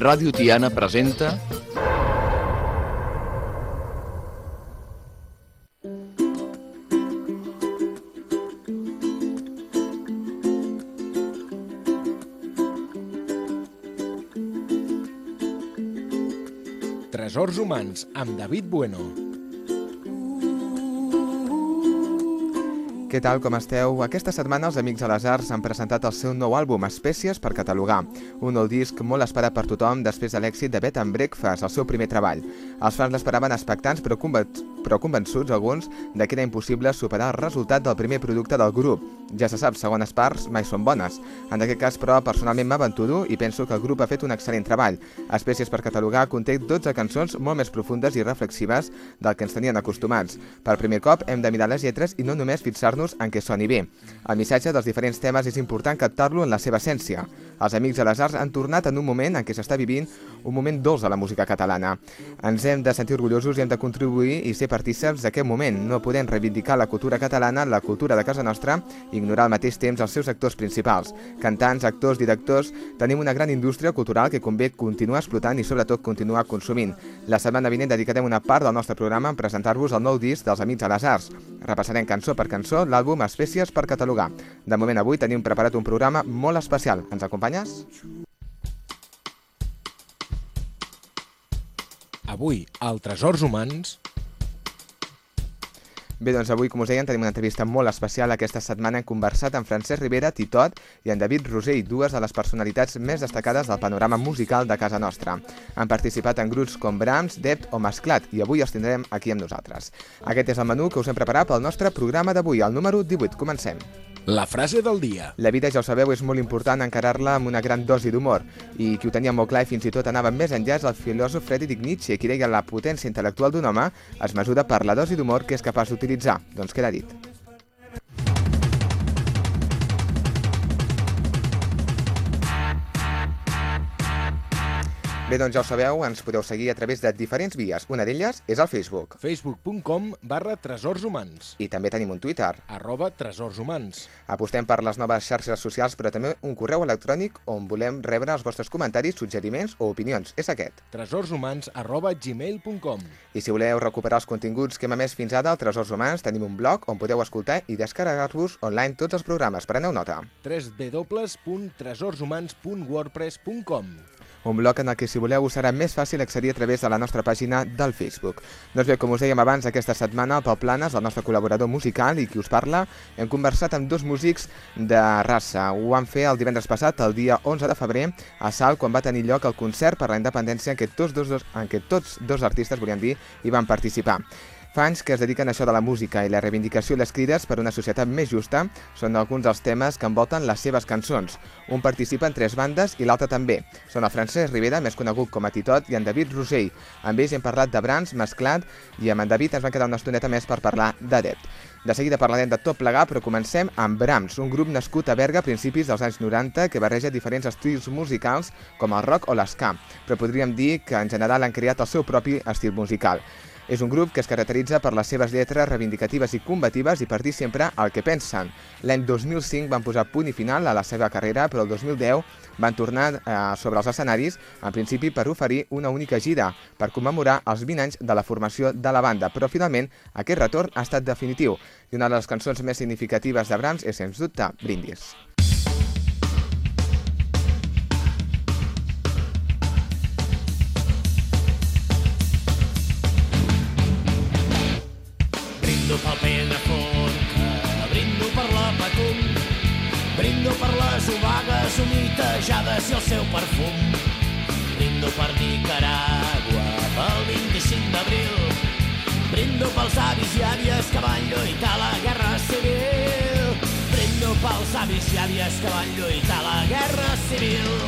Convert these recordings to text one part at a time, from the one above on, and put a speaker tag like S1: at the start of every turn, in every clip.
S1: Ràdio Tiana presenta...
S2: Tresors humans amb David Bueno.
S3: Què tal, com esteu? Aquesta setmana els Amics de les Arts han presentat el seu nou àlbum, Espècies per catalogar, un nou disc molt esperat per tothom després de l'èxit de Bed and Breakfast, el seu primer treball. Els fans l'esperaven expectants però, però convençuts alguns de que era impossible superar el resultat del primer producte del grup. Ja se sap, segones parts mai són bones. En aquest cas, però, personalment m'aventuro i penso que el grup ha fet un excel·lent treball. Espècies per catalogar conté 12 cançons molt més profundes i reflexives del que ens tenien acostumats. Per primer cop hem de mirar les lletres i no només fixar-nos en què soni bé. El missatge dels diferents temes és important captar-lo en la seva essència. Els Amics de les Arts han tornat en un moment en què s'està vivint un moment dolç a la música catalana. Ens hem de sentir orgullosos i hem de contribuir i ser partíceps d'aquest moment. No podem reivindicar la cultura catalana, la cultura de casa nostra, i ignorar al mateix temps els seus actors principals. Cantants, actors, directors... Tenim una gran indústria cultural que convé continuar explotant i sobretot continuar consumint. La setmana vinent dedicarem una part del nostre programa a presentar-vos el nou disc dels Amics de les Arts. Repassarem cançó per cançó l'àlbum Espècies per catalogar. De moment avui tenim preparat un programa molt especial. Ens acompanyes?
S2: Avui, al Tresors humans...
S3: Bé, doncs avui, com us deien, tenim una entrevista molt especial. Aquesta setmana hem conversat amb Francesc Rivera, Titot i en David Rosell, dues de les personalitats més destacades del panorama musical de casa nostra. Han participat en grups com Brahms, Dept o Masclat i avui els tindrem aquí amb nosaltres. Aquest és el menú que us hem preparat pel nostre programa d'avui, el número 18. Comencem.
S2: La frase del dia.
S3: La vida, ja ho sabeu, és molt important encarar-la amb una gran dosi d'humor. I qui ho tenia molt clar i fins i tot anava més enllà és el filòsof Friedrich Nietzsche, qui deia la potència intel·lectual d'un home es mesura per la dosi d'humor que és capaç d'utilitzar. Doncs queda dit. Bé, doncs ja ho sabeu, ens podeu seguir a través de diferents vies. Una d'elles és el Facebook.
S2: facebook.com barra tresors humans.
S3: I també tenim un Twitter.
S2: Arroba tresors humans.
S3: Apostem per les noves xarxes socials, però també un correu electrònic on volem rebre els vostres comentaris, suggeriments o opinions. És aquest.
S2: tresorshumans arroba gmail.com
S3: I si voleu recuperar els continguts que hem emès fins ara al Tresors Humans, tenim un blog on podeu escoltar i descarregar-vos online tots els programes. Preneu nota.
S2: www.tresorshumans.wordpress.com
S3: Un blog en el que, si voleu, us serà més fàcil accedir a través de la nostra pàgina del Facebook. Doncs bé, com us dèiem abans, aquesta setmana el Pau Planes, el nostre col·laborador musical i qui us parla, hem conversat amb dos músics de raça. Ho van fer el divendres passat, el dia 11 de febrer, a Salt, quan va tenir lloc el concert per la independència en què tots dos, en què tots dos artistes, volien dir, hi van participar. Fa anys que es dediquen a això de la música i la reivindicació i les crides per una societat més justa són alguns dels temes que envolten les seves cançons. Un participa en tres bandes i l'altre també. Són el Francesc Rivera, més conegut com a Titot, i en David Rosell. Amb ells hem parlat de Brans, Mesclat, i amb en David ens van quedar una estoneta més per parlar d'Adept. De seguida parlarem de tot plegar, però comencem amb Brahms, un grup nascut a Berga a principis dels anys 90 que barreja diferents estils musicals com el rock o l'esca, però podríem dir que en general han creat el seu propi estil musical. És un grup que es caracteritza per les seves lletres reivindicatives i combatives i per dir sempre el que pensen. L'any 2005 van posar punt i final a la seva carrera, però el 2010 van tornar eh, sobre els escenaris, en principi per oferir una única gira, per commemorar els 20 anys de la formació de la banda, però finalment aquest retorn ha estat definitiu i una de les cançons més significatives de Brahms és, sens dubte, Brindis.
S4: Brindo pel Pedrefort, que brindo per la Patum, brindo per les obagues humitejades i el seu perfum. Brindo per Nicaragua, pel 25 d'abril, brindo pels avis i àvies que van lluitar la Guerra Civil. Brindo pels avis i àvies que van lluitar la Guerra Civil.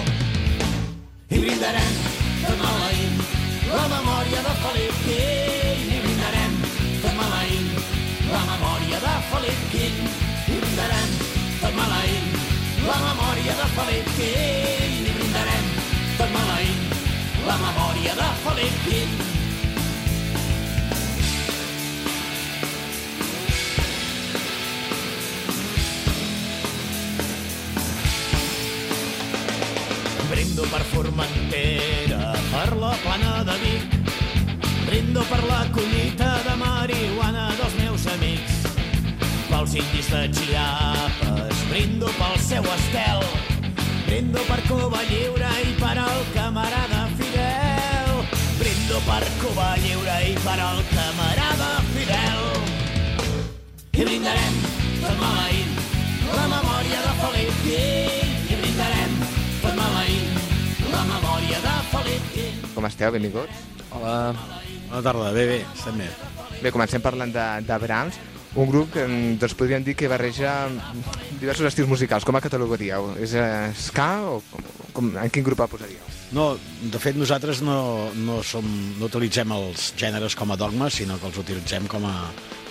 S4: I brindarem tot maleïm la memòria de Felip Quint. De Felip Quint. I brindarem tot maleïm la memòria de Felip Quint. I brindarem tot maleïm la memòria de Felip Quint.
S5: brindo per Formentera, per la plana de Vic, brindo per la collita de marihuana dels pels indis de Chiapas, brindo pel seu estel, brindo per Cuba Lliure i per al camarada Fidel, brindo per Cuba Lliure i per al camarada Fidel. I brindarem tot maleït la memòria de Felip Quim. I brindarem tot maleït la memòria de Felip Quim.
S3: Com esteu? Benvinguts.
S6: Hola.
S7: Bona tarda, bé, bé, estem bé.
S3: Bé, comencem parlant de, de Brahms, un grup que mm, doncs, podríem dir que barreja diversos estils musicals. Com a catalogaríeu? És eh, ska o com, en quin grup el posaríeu?
S7: No, de fet, nosaltres no, no, som, no utilitzem els gèneres com a dogmes, sinó que els utilitzem com a,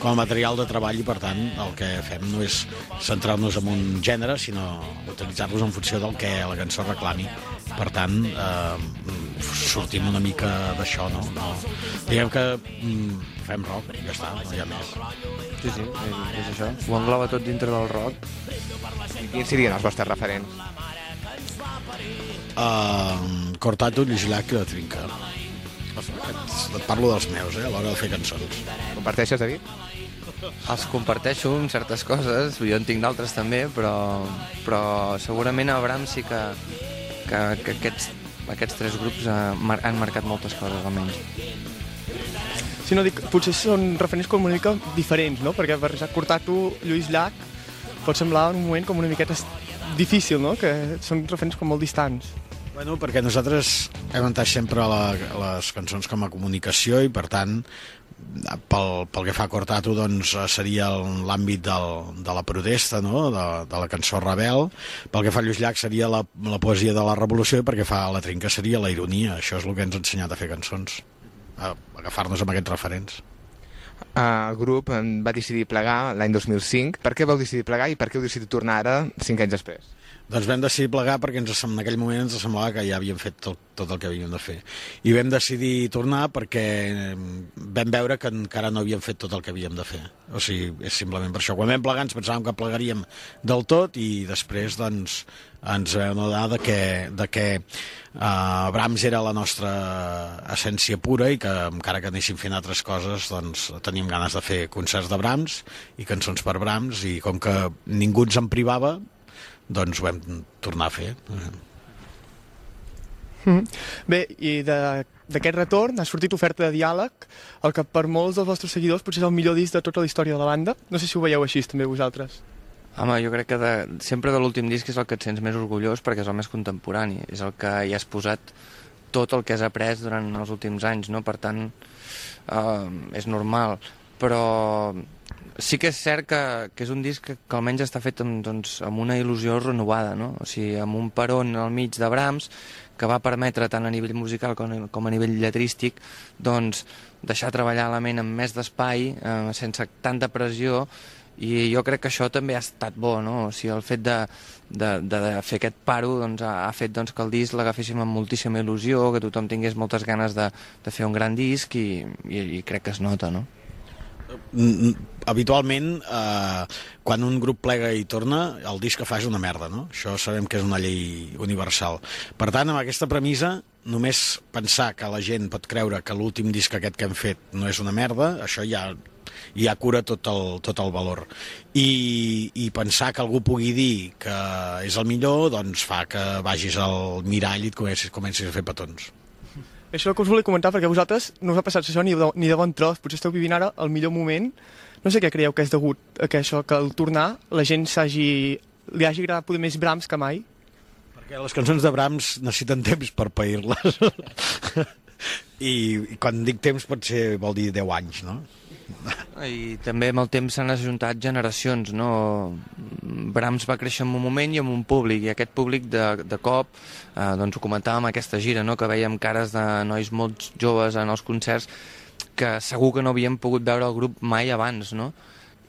S7: com a material de treball i, per tant, el que fem no és centrar-nos en un gènere, sinó utilitzar-los en funció del que la cançó reclami. Per tant, eh, sortim una mica d'això, no? no? Diguem que mm, fem rock, ja està, no hi ha més.
S6: Sí, sí, és, és això. Ho engloba tot dintre del rock.
S3: I quins serien els vostres referents?
S7: Uh, Cortato, Llislac i la Trinca. Et parlo dels meus, eh, a l'hora de fer cançons.
S3: Comparteixes, David?
S6: Els comparteixo en certes coses, jo en tinc d'altres també, però, però segurament a Brahms sí que, que, que aquests, aquests tres grups eh, han marcat moltes coses, almenys.
S8: Si no dic, potser són referents com una mica diferents, no? Perquè barrejar Cortato, Lluís Llach, pot semblar en un moment com una miqueta difícil, no? Que són referents com molt distants.
S7: Bueno, perquè nosaltres hem entès sempre la, les cançons com a comunicació i, per tant, pel, pel que fa a Cortato, doncs, seria l'àmbit de la protesta, no? de, de la cançó rebel. Pel que fa a Lluís Llach seria la, la poesia de la revolució i pel que fa a la Trinca seria la ironia. Això és el que ens ha ensenyat a fer cançons, a agafar-nos amb aquests referents.
S3: El grup va decidir plegar l'any 2005. Per què vau decidir plegar i per què heu decidit tornar ara, cinc anys després?
S7: Doncs vam decidir plegar perquè ens, en aquell moment ens semblava que ja havíem fet tot, tot el que havíem de fer. I vam decidir tornar perquè vam veure que encara no havíem fet tot el que havíem de fer. O sigui, és simplement per això. Quan vam plegar ens pensàvem que plegaríem del tot i després doncs, ens vam adonar de que, de que uh, Brahms era la nostra essència pura i que encara que anéssim fent altres coses doncs teníem ganes de fer concerts de Brahms i cançons per Brahms i com que ningú ens en privava doncs ho vam tornar a fer.
S8: Mm. Bé, i de- d'aquest retorn ha sortit oferta de diàleg, el que per molts dels vostres seguidors potser és el millor disc de tota la història de la banda. No sé si ho veieu així també vosaltres.
S6: Home, jo crec que de, sempre de l'últim disc és el que et sents més orgullós perquè és el més contemporani, és el que hi has posat tot el que has après durant els últims anys, no? Per tant, eh, és normal. Però sí que és cert que, que és un disc que, que almenys està fet amb, doncs, amb una il·lusió renovada, no? O sigui, amb un peron al mig de Brahms que va permetre tant a nivell musical com, com a nivell lletrístic doncs, deixar treballar la ment amb més d'espai, eh, sense tanta pressió, i jo crec que això també ha estat bo, no? O sigui, el fet de, de, de, de fer aquest paro doncs, ha, ha fet doncs, que el disc l'agaféssim amb moltíssima il·lusió, que tothom tingués moltes ganes de, de fer un gran disc i, i, i crec que es nota, no?
S7: Habitualment eh, quan un grup plega i torna el disc que fa és una merda no? això sabem que és una llei universal. Per tant amb aquesta premissa només pensar que la gent pot creure que l'últim disc aquest que hem fet no és una merda això ja ja cura tot el, tot el valor. I, i pensar que algú pugui dir que és el millor doncs fa que vagis al mirall i et comencis, comencis a fer petons
S8: Això que us volia comentar, perquè vosaltres no us ha passat això ni de, ni de bon tros, potser esteu vivint ara el millor moment. No sé què creieu que és degut a que això, que al tornar la gent s'hagi li hagi agradat poder més Brahms que mai.
S7: Perquè les cançons de Brahms necessiten temps per pair-les. I, I quan dic temps pot ser, vol dir 10 anys, no?
S6: I també amb el temps s'han ajuntat generacions, no? Brahms va créixer en un moment i en un públic, i aquest públic de, de cop, eh, doncs ho comentàvem aquesta gira, no? que veiem cares de nois molt joves en els concerts que segur que no havien pogut veure el grup mai abans, no?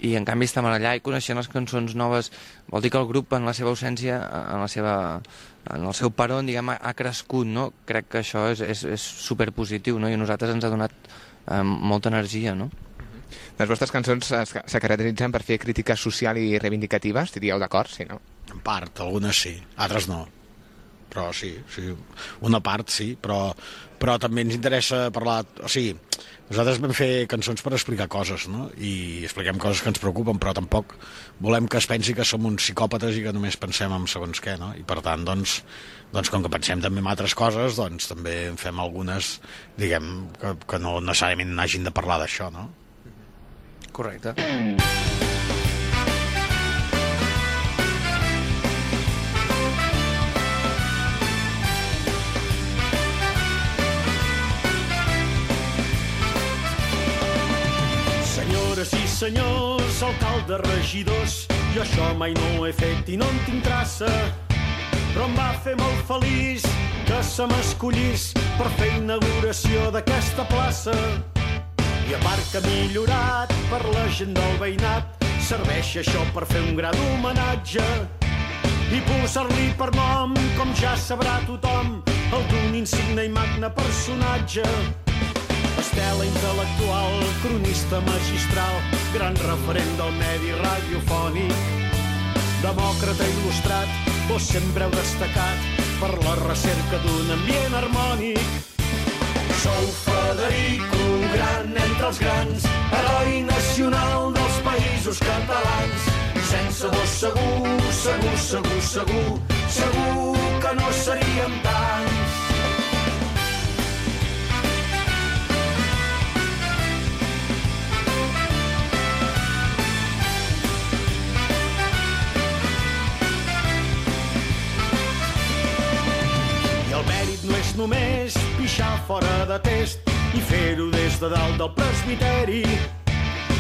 S6: I en canvi estem allà i coneixent les cançons noves, vol dir que el grup en la seva ausència, en, la seva, en el seu peron, diguem, ha crescut, no? Crec que això és, és, és superpositiu, no? I a nosaltres ens ha donat eh, molta energia, no?
S3: Les vostres cançons se caracteritzen per fer crítica social i reivindicativa, estaríeu d'acord, sí, no?
S7: En part, algunes sí, altres no. però sí, sí, una part sí, però, però també ens interessa parlar, o sigui, nosaltres vam fer cançons per explicar coses, no? I expliquem coses que ens preocupen, però tampoc volem que es pensi que som uns psicòpates i que només pensem en segons què, no? I per tant, doncs, doncs com que pensem també en altres coses, doncs també en fem algunes, diguem, que, que no necessàriament hagin de parlar d'això, no?
S6: Correcte.
S5: Senyores i senyors, alcaldes, regidors, jo això mai no ho he fet i no en tinc traça. Però em va fer molt feliç que se m'escollís per fer inauguració d'aquesta plaça. I a ha millorat per la gent del veïnat, serveix això per fer un gran homenatge i posar-li per nom, com ja sabrà tothom, el d'un insigne i magne personatge. Estela intel·lectual, cronista magistral, gran referent del medi radiofònic, demòcrata il·lustrat, vos sempre heu destacat per la recerca d'un ambient harmònic. Sou Federic, un gran entre els grans, heroi nacional dels països catalans. Sense vos segur, segur, segur, segur, segur que no seríem tants. I el mèrit no és només pixar fora de test i fer-ho des de dalt del presbiteri,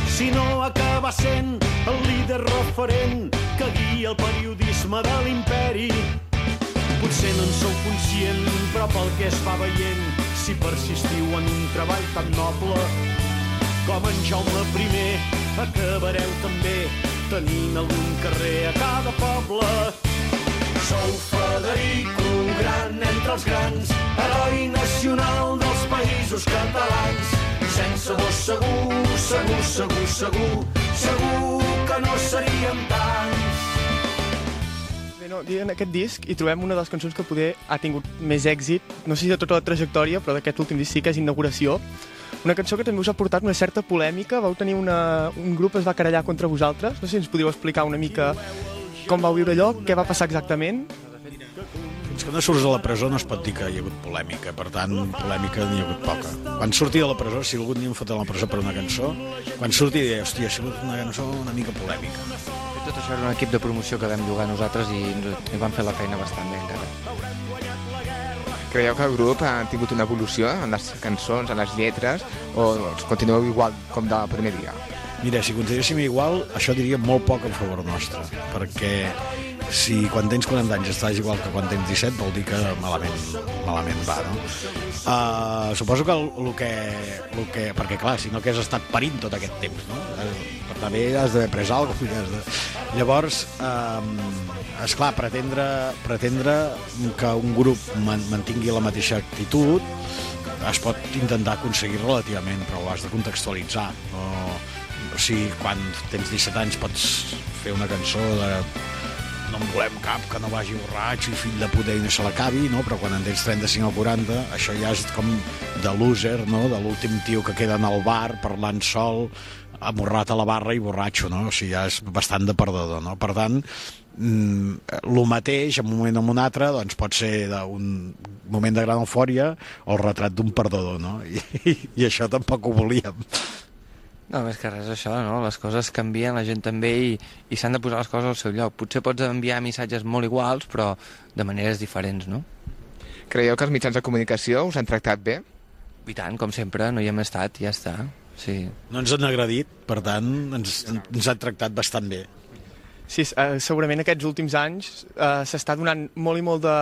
S5: sinó acabar sent el líder referent que guia el periodisme de l'imperi. Potser no en sou conscient, però pel que es va veient, si persistiu en un treball tan noble com en Jaume I, acabareu també tenint algun carrer a cada poble. Sou Federic, un gran entre els grans, heroi nacional dels països catalans. Sense vos segur, segur, segur, segur, segur que no seríem tants.
S8: Bé, no, en aquest disc hi trobem una de les cançons que poder ha tingut més èxit, no sé si de tota la trajectòria, però d'aquest últim disc sí que és Inauguració. Una cançó que també us ha portat una certa polèmica, vau tenir una... un grup es va querellar contra vosaltres, no sé si ens podíeu explicar una mica com vau viure allò, què va passar exactament.
S7: Fins que no surts de la presó no es pot dir que hi ha hagut polèmica, per tant, polèmica n'hi ha hagut poca. Quan surti de la presó, si algun dia em foten a la presó per una cançó, quan surti diré, hòstia, ha sigut una cançó una mica polèmica.
S6: Tot això era un equip de promoció que vam llogar nosaltres i, ens- i vam fer la feina bastant bé encara.
S3: Creieu que el grup ha tingut una evolució en les cançons, en les lletres, o continueu igual com de primer dia?
S7: Mira, si continuéssim igual, això diria molt poc en favor nostre, perquè si quan tens 40 anys estàs igual que quan tens 17 vol dir que malament, malament va, no? Uh, suposo que el, el que, el que... Perquè, clar, si no que has estat parint tot aquest temps, no? Eh, Per també has d'haver pres alguna cosa. De... Llavors, uh, és clar, pretendre, pretendre que un grup man mantingui la mateixa actitud es pot intentar aconseguir relativament, però ho has de contextualitzar. No, o sigui, quan tens 17 anys pots fer una cançó de no en volem cap que no vagi borratxo i fill de puta i no se l'acabi, no? però quan en tens 35 o 40 això ja és com de loser, no? de l'últim tio que queda en el bar parlant sol, amorrat a la barra i borratxo, no? o sigui, ja és bastant de perdedor. No? Per tant, mm, el mateix, en un moment o en un altre, doncs pot ser d'un moment de gran eufòria o el retrat d'un perdedor, no? I, i això tampoc ho volíem.
S6: No, més que res això, no? Les coses canvien, la gent també, i, i s'han de posar les coses al seu lloc. Potser pots enviar missatges molt iguals, però de maneres diferents, no?
S3: Creieu que els mitjans de comunicació us han tractat bé?
S6: I tant, com sempre, no hi hem estat, ja està. Sí.
S7: No ens han agredit, per tant, ens, ens han tractat bastant bé.
S8: Sí, eh, segurament aquests últims anys eh, s'està donant molt i molt de,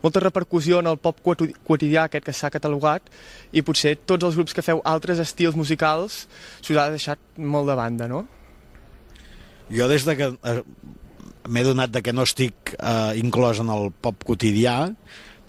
S8: molta repercussió en el pop quotidià aquest que s'ha catalogat i potser tots els grups que feu altres estils musicals s'us ha deixat molt de banda, no?
S7: Jo des de que eh, m'he donat de que no estic eh, inclòs en el pop quotidià,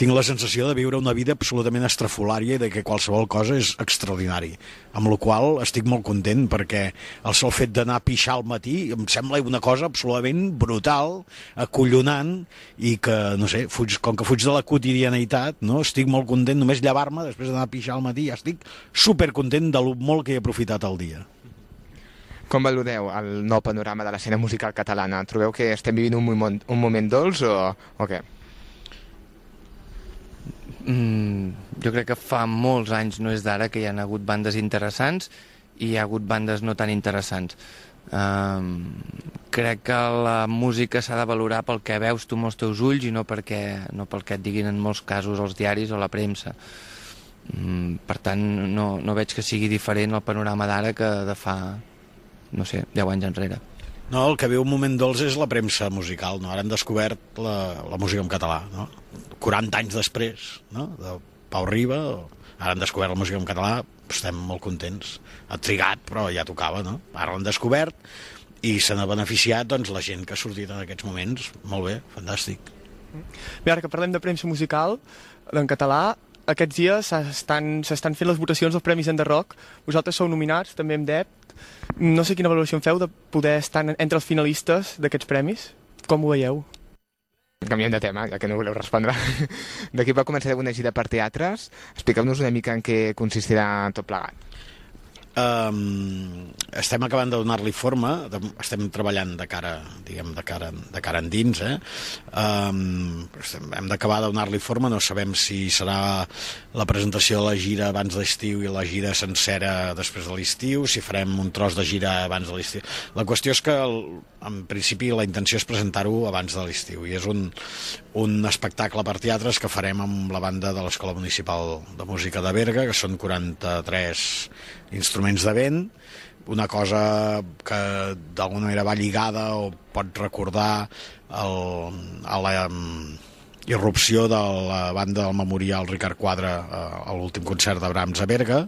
S7: tinc la sensació de viure una vida absolutament estrafolària i de que qualsevol cosa és extraordinari. Amb la qual estic molt content perquè el sol fet d'anar a pixar al matí em sembla una cosa absolutament brutal, acollonant i que, no sé, fuig, com que fuig de la quotidianitat, no? estic molt content només llevar-me després d'anar a pixar al matí, ja estic supercontent de lo molt que he aprofitat el dia.
S3: Com valoreu el nou panorama de l'escena musical catalana? Trobeu que estem vivint un moment, un moment dolç o, o què?
S6: Mm, jo crec que fa molts anys, no és d'ara, que hi ha hagut bandes interessants i hi ha hagut bandes no tan interessants. Um, crec que la música s'ha de valorar pel que veus tu amb els teus ulls i no, perquè, no pel que et diguin en molts casos els diaris o la premsa. Mm, per tant, no, no veig que sigui diferent el panorama d'ara que de fa no sé, 10 anys enrere.
S7: No, el que viu un moment dolç és la premsa musical, no? Ara hem descobert la, la música en català, no? 40 anys després, no? De Pau Riba, ara han descobert la música en català, estem molt contents. Ha trigat, però ja tocava, no? Ara l'han descobert i se n'ha beneficiat doncs, la gent que ha sortit en aquests moments. Molt bé, fantàstic.
S8: Bé, ara que parlem de premsa musical, en català, aquests dies s'estan fent les votacions dels Premis Enderrock. Vosaltres sou nominats, també amb DEP. No sé quina valoració en feu de poder estar entre els finalistes d'aquests premis. Com ho veieu?
S3: Canviem de tema, ja que no voleu respondre. D'aquí va començar una gira per teatres. Expliqueu-nos una mica en què consistirà tot plegat.
S7: Um, estem acabant de donar-li forma, de, estem treballant de cara, diguem, de cara, de cara endins, eh? Um, estem, hem d'acabar de donar-li forma, no sabem si serà la presentació de la gira abans d'estiu i la gira sencera després de l'estiu, si farem un tros de gira abans de l'estiu. La qüestió és que, el, en principi, la intenció és presentar-ho abans de l'estiu, i és un, un espectacle per teatres que farem amb la banda de l'Escola Municipal de Música de Berga, que són 43 instruments de vent, una cosa que d'alguna manera va lligada o pot recordar el, a la um, irrupció de la banda del Memorial Ricard Quadre uh, a l'últim concert de Brahms a Berga,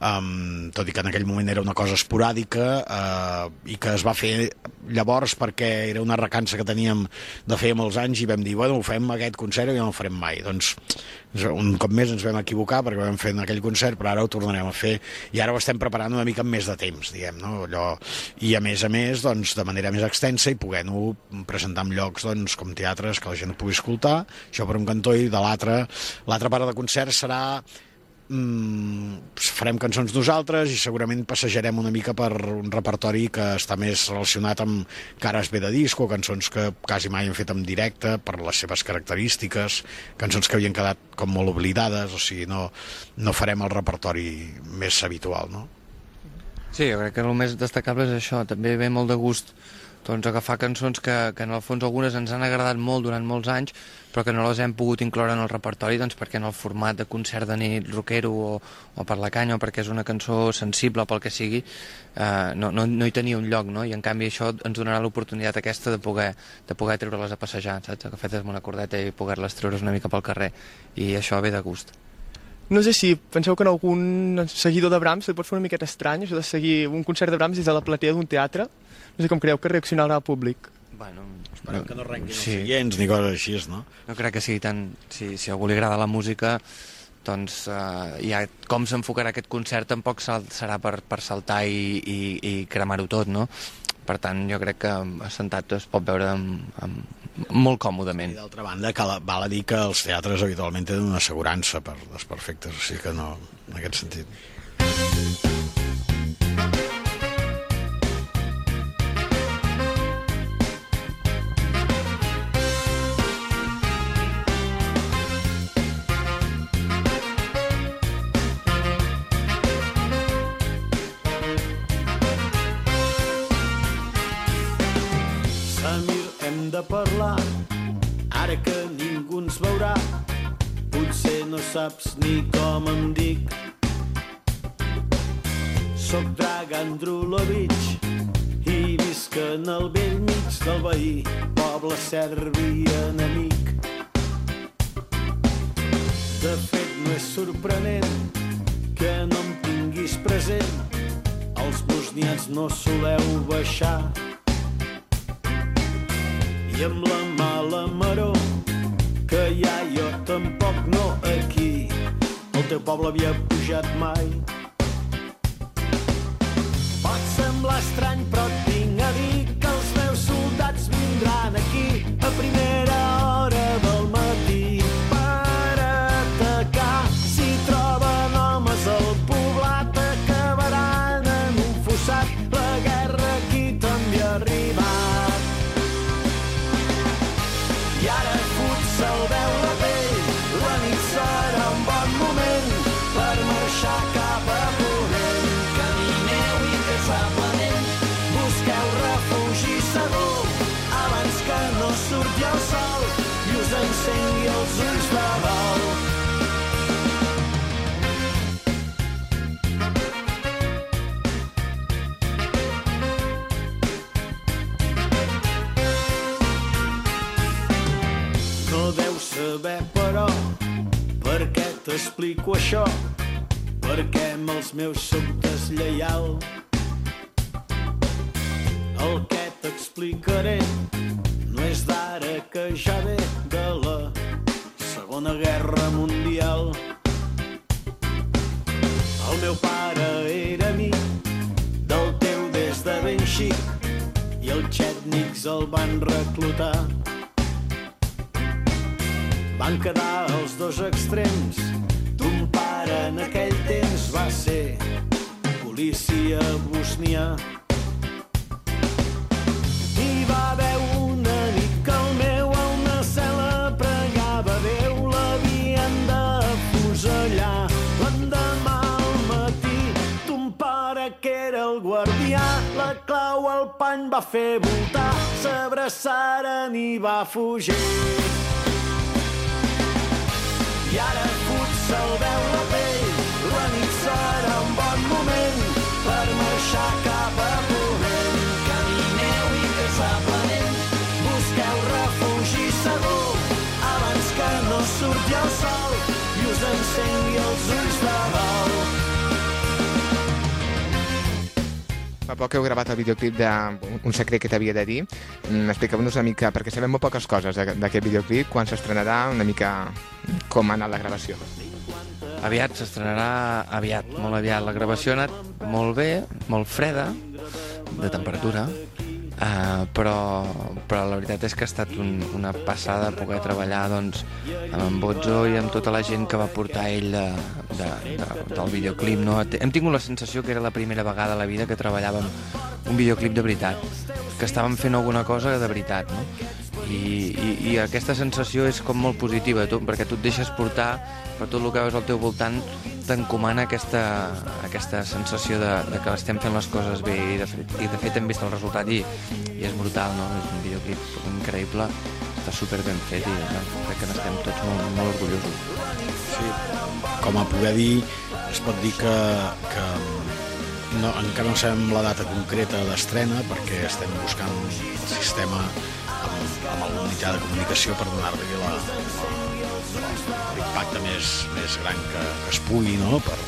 S7: um, tot i que en aquell moment era una cosa esporàdica uh, i que es va fer llavors perquè era una recança que teníem de fer molts anys i vam dir, bueno, ho fem aquest concert i no ho farem mai. Doncs un cop més ens vam equivocar perquè vam fer en aquell concert, però ara ho tornarem a fer i ara ho estem preparant una mica més de temps, diguem, no? Allò... I a més a més, doncs, de manera més extensa i poguent-ho presentar en llocs doncs, com teatres que la gent ho pugui escoltar, això per un cantó i de l'altre, l'altra part de concert serà mm, farem cançons nosaltres i segurament passejarem una mica per un repertori que està més relacionat amb cares bé de disc o cançons que quasi mai hem fet en directe per les seves característiques, cançons que havien quedat com molt oblidades, o sigui, no, no farem el repertori més habitual, no?
S6: Sí, jo crec que el més destacable és això, també ve molt de gust doncs, agafar cançons que, que en el fons algunes ens han agradat molt durant molts anys, però que no les hem pogut incloure en el repertori doncs, perquè en el format de concert de nit rockero o, o per la canya o perquè és una cançó sensible pel que sigui, eh, no, no, no hi tenia un lloc, no? i en canvi això ens donarà l'oportunitat aquesta de poder, de poder treure-les a passejar, saps? Agafar amb una cordeta i poder-les treure's una mica pel carrer, i això ve de gust.
S8: No sé si penseu que en algun seguidor de Brahms li pot fer una miqueta estrany, això de seguir un concert de Brahms des de la platea d'un teatre, no sé com creieu que reaccionarà el públic.
S6: Bueno,
S7: Esperem que no renquin sí. els seients ni coses així, no?
S6: No crec que sigui tant... Si, si a algú li agrada la música, doncs uh, ja com s'enfocarà aquest concert tampoc serà per, per saltar i, i, i cremar-ho tot, no? Per tant, jo crec que assentat es pot veure amb, amb, molt còmodament.
S7: I d'altra banda, cal, val a dir que els teatres habitualment tenen una assegurança per desperfectes, o sigui que no, en aquest sentit.
S5: T'explico això? Perquè amb els meus soc deslleial. El que t'explicaré no és d'ara que ja ve de la Segona Guerra Mundial. El meu pare era amic del teu des de ben xic i els xètnics el van reclutar. Van quedar els dos extrems. Ton pare en aquell temps va ser policia bosnià. Hi va haver una nit que el meu a una cel·la pregava Déu l'havien de fusellar. L'endemà al matí ton pare que era el guardià la clau al pany va fer voltar s'abraçaren i va fugir. I ara futsal veu la pell, la nit serà un bon moment per marxar cap a Ponent. Camineu incansablement, busqueu refugi segur abans que no surti el sol i us encengui els ulls de.
S3: Fa poc heu gravat el videoclip d'un secret que t'havia de dir. Mm, Expliqueu-nos una mica, perquè sabem molt poques coses d'aquest videoclip, quan s'estrenarà, una mica com ha anat la gravació.
S6: Aviat s'estrenarà, aviat, molt aviat. La gravació ha anat molt bé, molt freda, de temperatura, uh, però, però la veritat és que ha estat un, una passada poder treballar doncs, amb en Bozzo i amb tota la gent que va portar ell de, de, de, del videoclip. No? Hem tingut la sensació que era la primera vegada a la vida que treballàvem un videoclip de veritat, que estàvem fent alguna cosa de veritat. No? I, i, i aquesta sensació és com molt positiva, tu, perquè tu et deixes portar per tot el que veus al teu voltant t'encomana aquesta, aquesta sensació de, de que estem fent les coses bé i de, fet, i de fet hem vist el resultat i, i és brutal, no? és un videoclip increïble està super ben fet i no, crec que n'estem tots molt, molt orgullosos
S7: Sí. Com a poder dir, es pot dir que, que no, encara no sabem la data concreta d'estrena perquè estem buscant el sistema amb, amb el mitjà de comunicació per donar-li la, la, l'impacte més, més gran que, que es pugui, no? Per,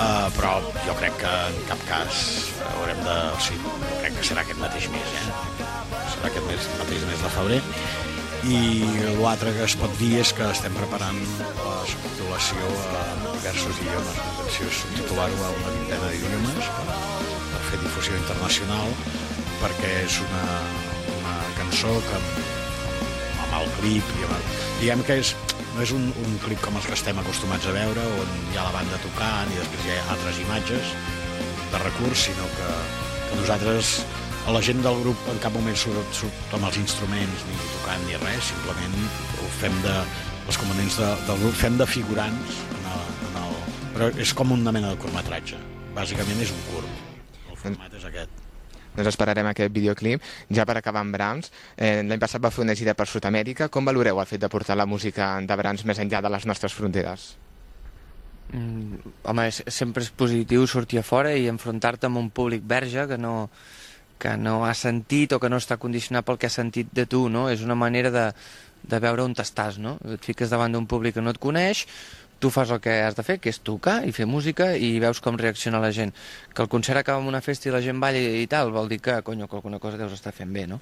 S7: uh, però jo crec que en cap cas haurem de... O sigui, crec que serà aquest mateix mes, eh? Serà aquest mes, mateix mes de febrer. I l'altre que es pot dir és que estem preparant la subtitulació a diversos idiomes. Intenció és subtitular-ho a una vintena d'idiomes per, per fer difusió internacional perquè és una, una cançó que amb, amb el clip i amb el, diguem que és, no és un, un clip com els que estem acostumats a veure on hi ha la banda tocant i després hi ha altres imatges de recurs, sinó que, que nosaltres a la gent del grup en cap moment surt, surt amb els instruments ni tocant ni res, simplement ho fem de, els comandants de, del grup fem de figurants en el, en el, però és com una mena de curtmetratge. Bàsicament és un curt. El format és aquest
S3: Doncs esperarem aquest videoclip. Ja per acabar amb Brahms, eh, l'any passat va fer una gira per Sud-amèrica. Com valoreu el fet de portar la música de Brahms més enllà de les nostres fronteres?
S6: Mm, home, és, sempre és positiu sortir a fora i enfrontar-te amb un públic verge que no, que no ha sentit o que no està condicionat pel que ha sentit de tu, no? És una manera de, de veure on t'estàs, no? Et fiques davant d'un públic que no et coneix, tu fas el que has de fer, que és tocar i fer música i veus com reacciona la gent. Que el concert acaba amb una festa i la gent balla i tal, vol dir que, conyo, que alguna cosa deus estar fent bé, no?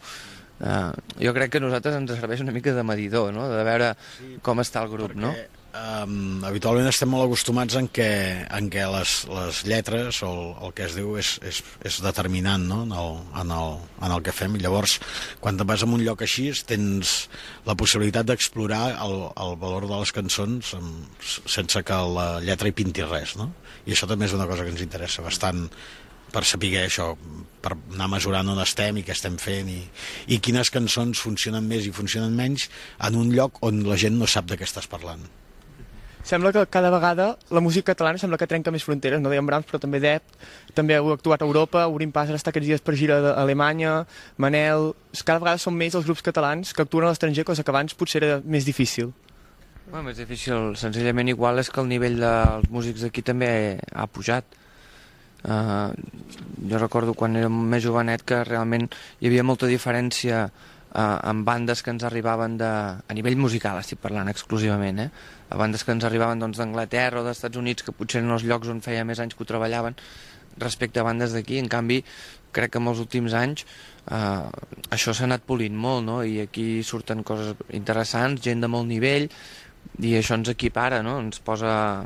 S6: Uh, jo crec que a nosaltres ens serveix una mica de medidor, no? De veure com està el grup, no?
S7: Um, habitualment estem molt acostumats en què, en què les, les lletres o el, el que es diu és, és, és determinant no? en, el, en, el, en el que fem. I llavors, quan te vas a un lloc així, tens la possibilitat d'explorar el, el valor de les cançons amb, sense que la lletra hi pinti res. No? I això també és una cosa que ens interessa bastant per saber això, per anar mesurant on estem i què estem fent i, i quines cançons funcionen més i funcionen menys en un lloc on la gent no sap de què estàs parlant.
S8: Sembla que cada vegada la música catalana sembla que trenca més fronteres, no dèiem Brahms, però també Depp, també heu actuat a Europa, Obrim Pas ara està aquests dies per gira d'Alemanya, Manel... Cada vegada són més els grups catalans que actuen a l'estranger, cosa que abans potser era més difícil.
S6: Bueno, més difícil, senzillament igual és que el nivell dels músics d'aquí també ha pujat. Uh, jo recordo quan era més jovenet que realment hi havia molta diferència uh, en bandes que ens arribaven de, a nivell musical estic parlant exclusivament eh? a bandes que ens arribaven doncs, d'Anglaterra o d'Estats Units que potser eren els llocs on feia més anys que ho treballaven respecte a bandes d'aquí en canvi crec que en els últims anys uh, això s'ha anat polint molt no? i aquí surten coses interessants gent de molt nivell i això ens equipara, no? ens posa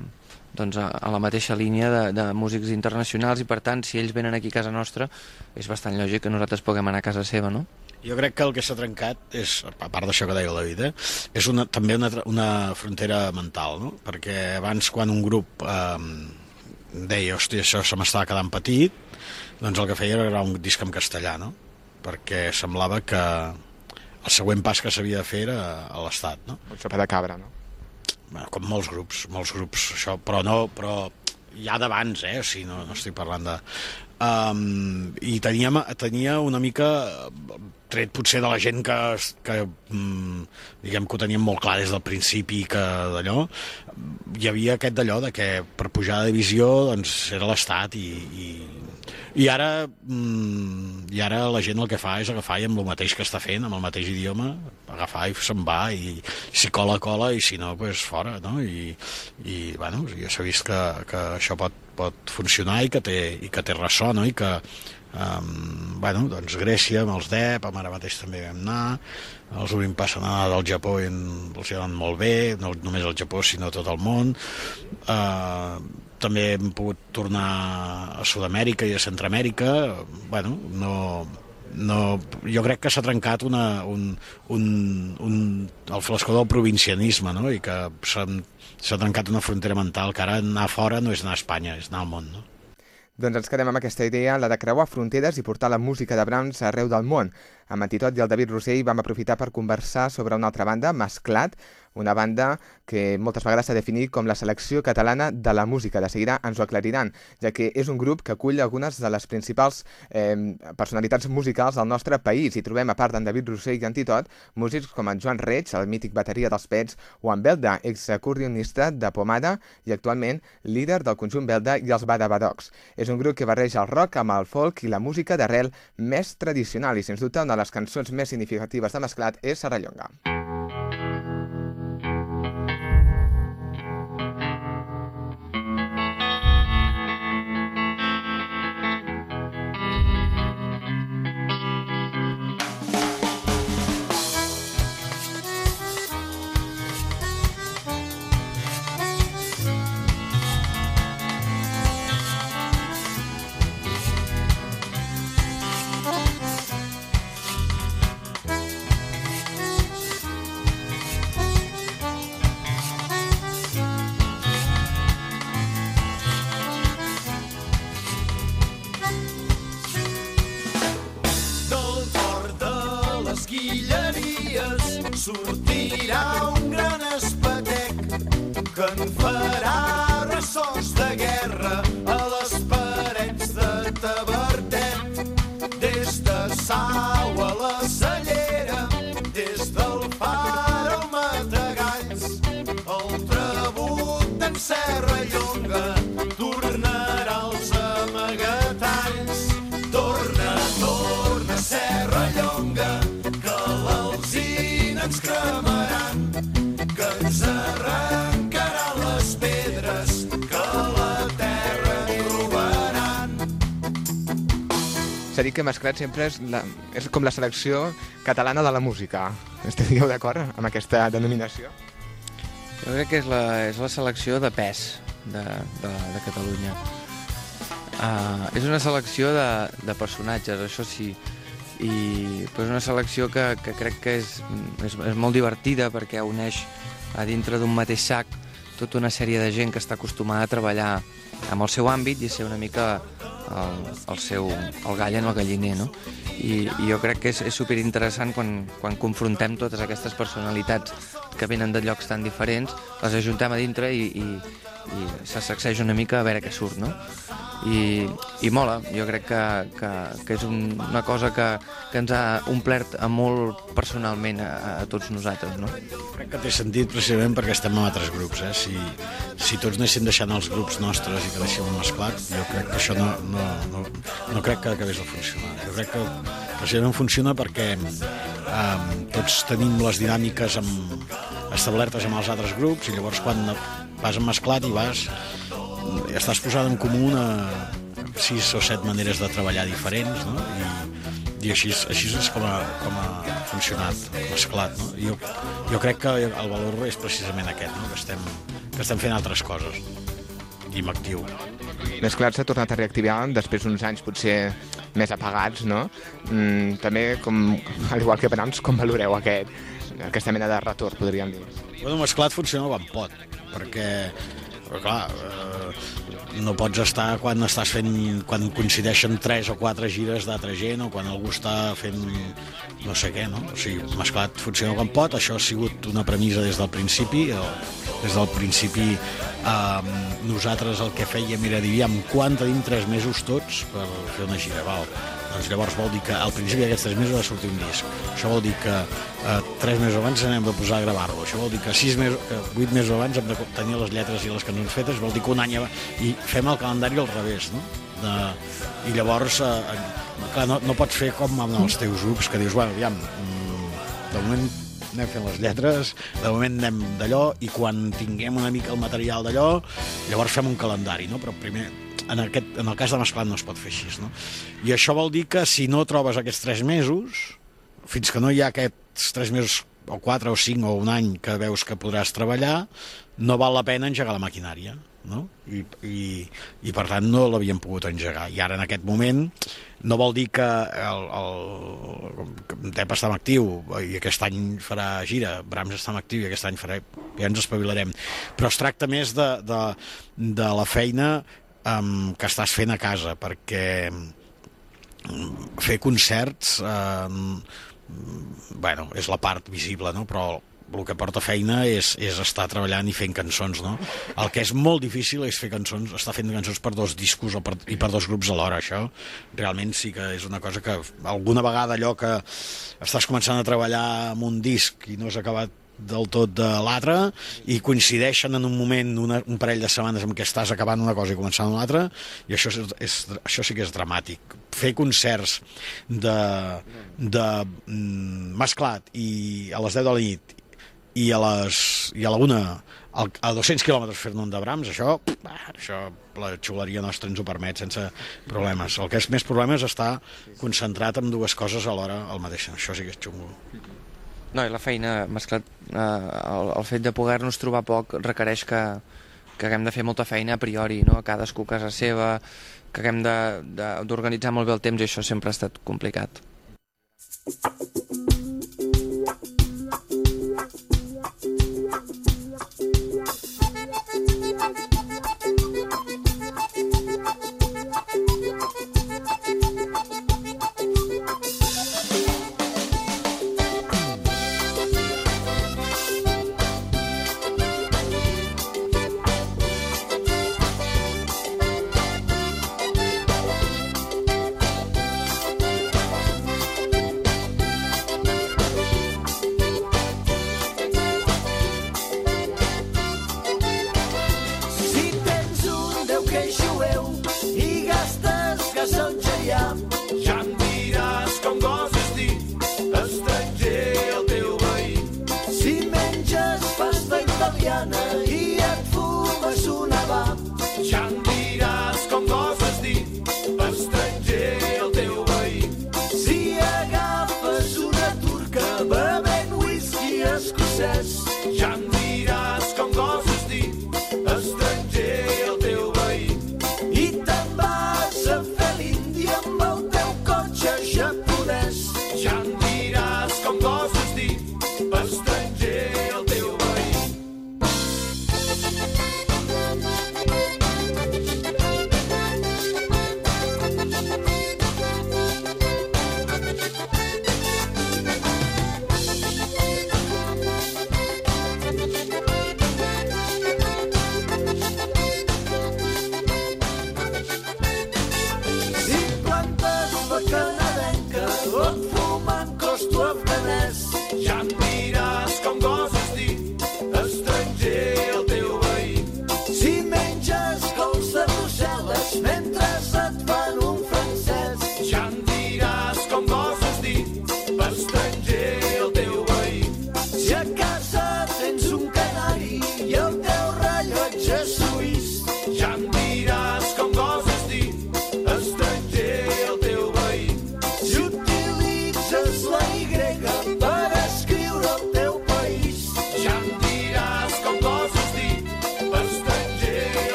S6: doncs, a, a la mateixa línia de, de músics internacionals i per tant si ells venen aquí a casa nostra és bastant lògic que nosaltres puguem anar a casa seva no?
S7: Jo crec que el que s'ha trencat és, a part d'això que deia la vida, és una, també una, una frontera mental, no? Perquè abans quan un grup eh, deia, hòstia, això se m'estava quedant petit, doncs el que feia era un disc en castellà, no? Perquè semblava que el següent pas que s'havia de fer era a l'Estat, no?
S3: Un sopa de cabra, no?
S7: bueno, com molts grups, molts grups, això, però no, però ja d'abans, eh? O sigui, no, no estic parlant de... Um, I tenia, tenia una mica tret potser de la gent que, que mm, diguem que ho teníem molt clar des del principi que d'allò, hi havia aquest d'allò de que per pujar de divisió doncs era l'Estat i, i i ara, mm, I ara la gent el que fa és agafar i amb el mateix que està fent, amb el mateix idioma, agafar i se'n va, i, si cola, cola, i si no, doncs fora, no? I, i bueno, ja s'ha vist que, que això pot, pot funcionar i que té, i que té ressò, no? I que, um, bueno, doncs Grècia amb els DEP, amb ara mateix també vam anar, els obrim passen a del Japó i els hi molt bé, no només al Japó sinó tot el món. Uh, també hem pogut tornar a Sud-amèrica i a Centroamèrica. Bueno, no, no, jo crec que s'ha trencat una, un, un, un, el flascó del provincianisme no? i que s'ha trencat una frontera mental que ara anar fora no és anar a Espanya, és anar al món. No?
S3: Doncs ens quedem amb aquesta idea, la de creuar fronteres i portar la música de Brahms arreu del món. Amb en Titot i el David Rossell vam aprofitar per conversar sobre una altra banda, Mesclat, una banda que moltes vegades s'ha definit com la selecció catalana de la música. De seguida ens ho aclariran, ja que és un grup que acull algunes de les principals eh, personalitats musicals del nostre país. I trobem, a part d'en David Rossell i en Titot, músics com en Joan Reig, el mític bateria dels Pets, o en Belda, exacordionista de Pomada i actualment líder del conjunt Belda i els Badabadocs. És un grup que barreja el rock amb el folk i la música d'arrel més tradicional i, sens dubte, una de les cançons més significatives de Mesclat és Serrallonga. S'ha dit que Masclet sempre és, la, és com la selecció catalana de la música. Esteu d'acord amb aquesta denominació?
S6: Jo crec que és la, és la selecció de pes de, de, de Catalunya. Uh, és una selecció de, de personatges, això sí, i però és una selecció que, que crec que és, és, és molt divertida perquè uneix a dintre d'un mateix sac tota una sèrie de gent que està acostumada a treballar amb el seu àmbit i ser una mica el, el seu el gall en el galliner, no? I, i jo crec que és, és superinteressant quan, quan confrontem totes aquestes personalitats que venen de llocs tan diferents, les ajuntem a dintre i, i, i se sacseja una mica a veure què surt, no? I, i mola, jo crec que, que, que és un, una cosa que, que ens ha omplert a molt personalment a, a tots nosaltres, no?
S7: Crec que té sentit precisament perquè estem en altres grups. Eh? Si, si tots anéssim deixant els grups nostres i quedéssim mesclat, jo crec que això no, no, no, no crec que acabés de funcionar. Jo crec que precisament funciona perquè eh, tots tenim les dinàmiques amb, establertes amb els altres grups i llavors quan vas mesclat i vas estàs posant en comú una, sis o set maneres de treballar diferents, no? I, i així, així és com ha, com ha funcionat, mesclat, no? Jo, jo crec que el valor és precisament aquest, no? Que estem, que estem fent altres coses i m'actiu.
S3: Mesclat s'ha tornat a reactivar després d'uns anys potser més apagats, no? Mm, també, com, al igual que abans, com valoreu aquest, aquesta mena de retorn, podríem dir?
S7: Bueno, mesclat funciona quan pot, perquè però clar, eh, no pots estar quan estàs fent, quan coincideixen tres o quatre gires d'altra gent o quan algú està fent no sé què, no? O sigui, mesclat funciona quan pot, això ha sigut una premissa des del principi, o des del principi eh, nosaltres el que fèiem era dir, aviam, quan tenim tres mesos tots per fer una gira, val? Doncs llavors vol dir que al principi d'aquests tres mesos ha de sortir un disc. Això vol dir que eh, tres mesos abans anem a posar a gravar-lo. Això vol dir que sis mesos, que vuit mesos abans hem de tenir les lletres i les cançons fetes. Vol dir que un any. I fem el calendari al revés, no? De, I llavors, eh, clar, no, no pots fer com amb els teus grups, que dius, bueno, aviam, mm, de moment anem fent les lletres, de moment anem d'allò, i quan tinguem una mica el material d'allò, llavors fem un calendari, no? Però primer en, aquest, en el cas de Mesclat no es pot fer així, no? I això vol dir que si no trobes aquests tres mesos, fins que no hi ha aquests tres mesos o quatre o cinc o un any que veus que podràs treballar, no val la pena engegar la maquinària, no? I, i, i per tant no l'havíem pogut engegar. I ara en aquest moment no vol dir que el, el, el TEP està en actiu i aquest any farà gira, Brahms està en actiu i aquest any farà, ja ens espavilarem. Però es tracta més de, de, de la feina um, que estàs fent a casa, perquè fer concerts eh, bueno, és la part visible, no? però el que porta feina és, és estar treballant i fent cançons, no? El que és molt difícil és fer cançons, estar fent cançons per dos discos o per, i per dos grups alhora, això realment sí que és una cosa que alguna vegada allò que estàs començant a treballar amb un disc i no has acabat del tot de l'altre i coincideixen en un moment una, un parell de setmanes en què estàs acabant una cosa i començant una altra i això, és, és, això sí que és dramàtic fer concerts de, de mm, mesclat i a les 10 de la nit i a, les, i a la una a 200 quilòmetres fer-ne un de Brahms, això, això la xuleria nostra ens ho permet sense problemes. El que és més problema és estar concentrat en dues coses alhora al mateix. Això sí que és xungo.
S6: No, i la feina mesclat, eh, el, el fet de poder-nos trobar poc requereix que, que haguem de fer molta feina a priori, no? cadascú a casa seva, que haguem d'organitzar molt bé el temps i això sempre ha estat complicat.
S5: Si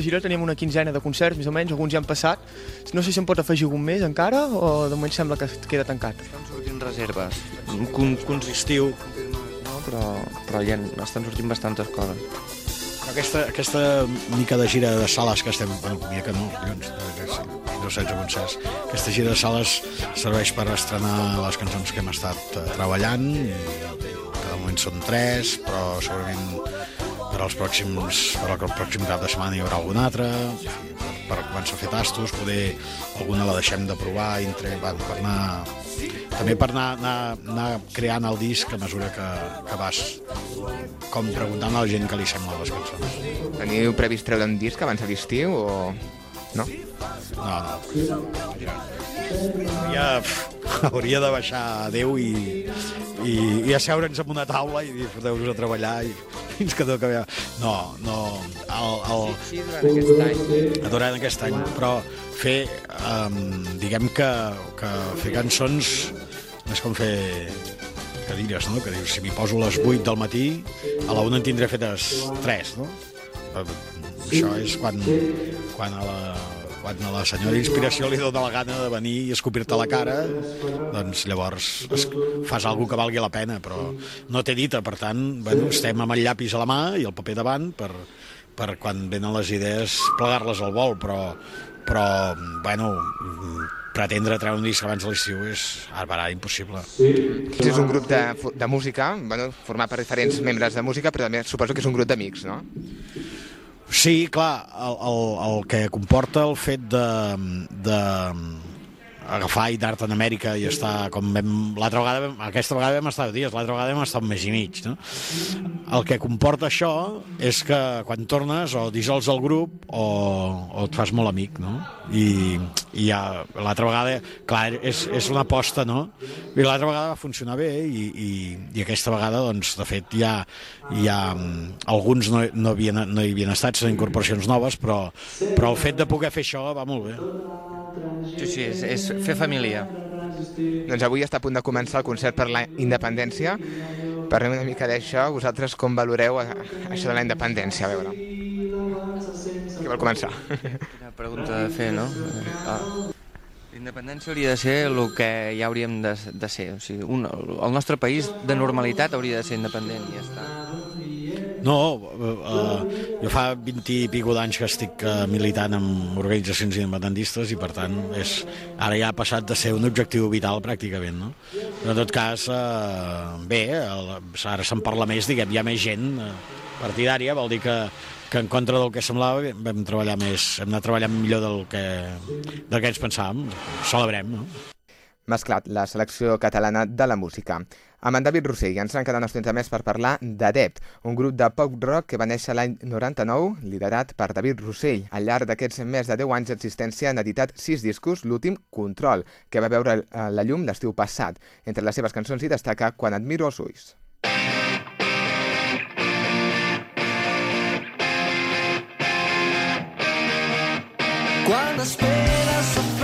S8: aquesta gira teníem una quinzena de concerts, més o menys, alguns ja han passat. No sé si en pot afegir algun més encara o de moment sembla que queda tancat.
S6: Estan sortint reserves. Con, consistiu. No, però, però ja estan sortint bastantes coses.
S7: Aquesta, aquesta mica de gira de sales que estem... Bueno, mica que no, collons, eh, no 16 concerts. Aquesta gira de sales serveix per estrenar les cançons que hem estat eh, treballant. I, que de moment són tres, però segurament per als pròxims, per al pròxim cap de setmana hi haurà algun altre, per, per començar a fer tastos, poder alguna la deixem de provar, entre, bueno, per anar, també per anar, anar, anar creant el disc a mesura que, que vas com preguntant a la gent que li semblen les cançons.
S3: Teniu previst treure un disc abans de l'estiu o... No?
S7: No, no. Pf, hauria de baixar a Déu i, i, i asseure'ns en una taula i dir, foteu-vos a treballar i fins que toca... No, no, el, el,
S6: Sí, durant aquest any.
S7: durant aquest any, però fer, um, diguem que, que fer cançons és com fer cadires, no? Que dius, si m'hi poso a les 8 del matí, a la 1 en tindré fetes 3, no? Eh, Això és quan, quan a la quan a la senyora Inspiració li dona la gana de venir i escopir-te la cara, doncs llavors es, fas alguna que valgui la pena, però no té dita, per tant, bueno, estem amb el llapis a la mà i el paper davant per, per quan venen les idees plegar-les al vol, però, però bueno, pretendre treure un disc abans de l'estiu és ara impossible.
S3: És un grup de, de música, bueno, format per diferents membres de música, però també suposo que és un grup d'amics, no?
S7: Sí, clar, el, el, el que comporta el fet de, de agafar i anar en Amèrica i estar com vam... L'altra vegada, vam- aquesta vegada vam estar dies, l'altra vegada vam estar un mes i mig, no? El que comporta això és que quan tornes o dissols el grup o, o et fas molt amic, no? I, i ja l'altra vegada, clar, és, és una aposta, no? I l'altra vegada va funcionar bé i, i, i aquesta vegada, doncs, de fet, ja, ja mm, alguns no, no, havien, no hi havien estat, són incorporacions noves, però, però el fet de poder fer això va molt bé.
S6: Sí, sí, és, és fer família.
S3: Doncs avui està a punt de començar el concert per la independència. Parlem una mica d'això. Vosaltres com valoreu eh, això de la independència? A veure. Qui vol començar?
S6: Quina pregunta de fer, no? Ah. L'independència hauria de ser el que ja hauríem de, de ser. O sigui, un, el nostre país de normalitat hauria de ser independent i ja està.
S7: No, uh, jo fa 20 i pico d'anys que estic uh, militant en organitzacions independentistes i per tant és, ara ja ha passat de ser un objectiu vital pràcticament, no? Però en tot cas, uh, bé, el, ara se'n parla més, diguem, hi ha més gent uh, partidària, vol dir que, que en contra del que semblava vam treballar més, hem anat treballant millor del que, del que ens pensàvem, celebrem, no?
S3: Mesclat, la selecció catalana de la música. Amb en David Rossell ens han quedat una estona més per parlar d'Adept, un grup de pop rock que va néixer l'any 99, liderat per David Rossell. Al llarg d'aquests més de 10 anys d'existència han editat 6 discos, l'últim Control, que va veure eh, la llum l'estiu passat. Entre les seves cançons hi destaca Quan et miro als ulls.
S9: Quan esperes o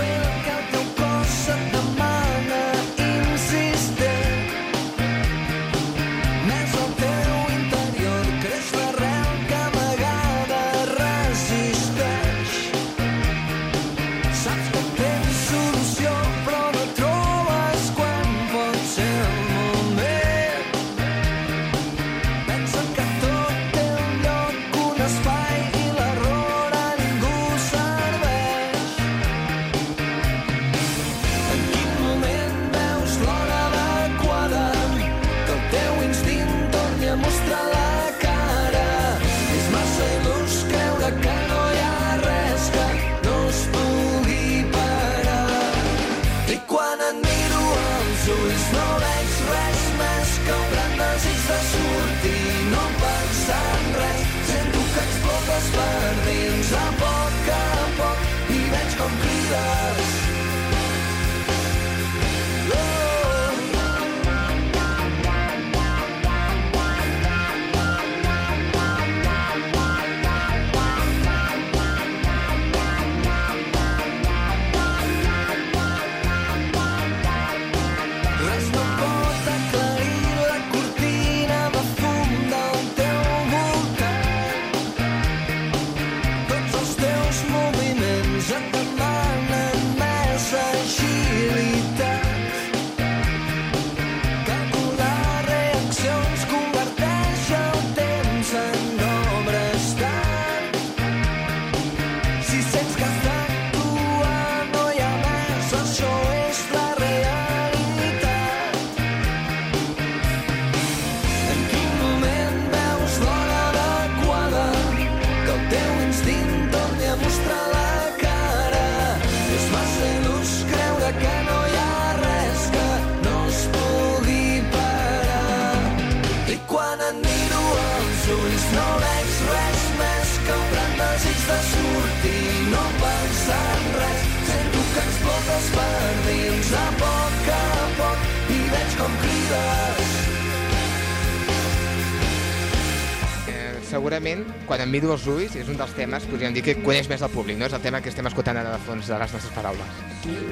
S3: segurament, quan em miro els ulls, és un dels temes, podríem dir, que coneix més el públic, no? És el tema que estem escoltant ara de fons de les nostres paraules.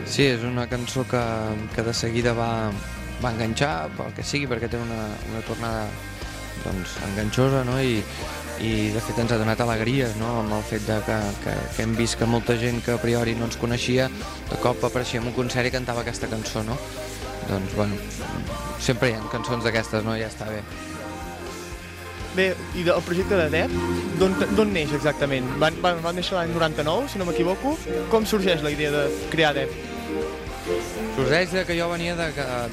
S6: Sí, és una cançó que, que de seguida va, va enganxar, pel que sigui, perquè té una, una tornada doncs, enganxosa, no? I, i de fet ens ha donat alegries no? amb el fet de que, que, que hem vist que molta gent que a priori no ens coneixia de cop apareixia en un concert i cantava aquesta cançó no? doncs bueno sempre hi ha cançons d'aquestes no? ja està bé
S8: Bé, i del projecte de DEP, d'on neix exactament? Van, van, van néixer l'any 99, si no m'equivoco. Com sorgeix la idea de crear DEP?
S6: Sorgeix de que jo venia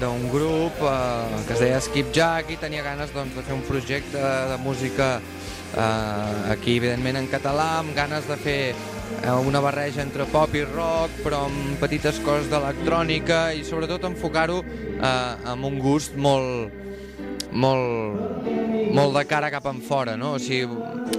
S6: d'un grup eh, que es deia Skip Jack i tenia ganes doncs, de fer un projecte de música eh, aquí, evidentment, en català, amb ganes de fer eh, una barreja entre pop i rock, però amb petites coses d'electrònica i sobretot enfocar-ho eh, amb un gust molt, molt, molt de cara cap en fora, no? O sigui,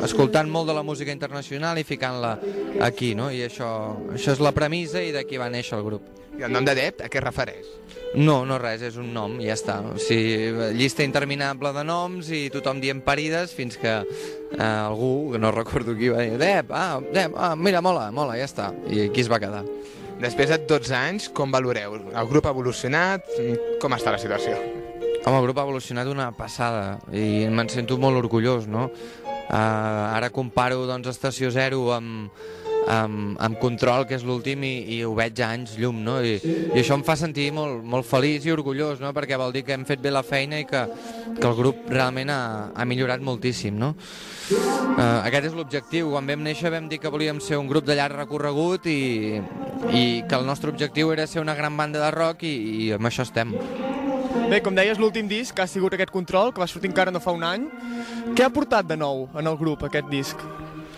S6: escoltant molt de la música internacional i ficant-la aquí, no? I això, això és la premissa i d'aquí va néixer el grup.
S3: I el nom de Depp, a què es refereix?
S6: No, no res, és un nom ja està. O sigui, llista interminable de noms i tothom dient parides fins que eh, algú, que no recordo qui, va dir Dep, ah, Dep, ah, mira, mola, mola, ja està. I aquí es va quedar.
S3: Després de 12 anys, com valoreu? El grup ha evolucionat? Com està la situació?
S6: Home, el grup ha evolucionat una passada i me'n sento molt orgullós, no? Uh, ara comparo doncs, Estació Zero amb, amb, amb Control, que és l'últim, i, i ho veig a anys llum, no? I, i això em fa sentir molt, molt feliç i orgullós, no? Perquè vol dir que hem fet bé la feina i que, que el grup realment ha, ha millorat moltíssim, no? Uh, aquest és l'objectiu. Quan vam néixer vam dir que volíem ser un grup de llarg recorregut i, i que el nostre objectiu era ser una gran banda de rock i, i amb això estem.
S8: Bé, com deies, l'últim disc ha sigut aquest control, que va sortir encara no fa un any. Què ha portat de nou en el grup, aquest disc?